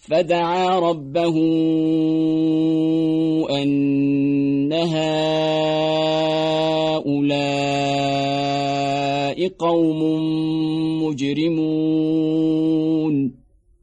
فدعا ربه أن هؤلاء قوم مجرمون.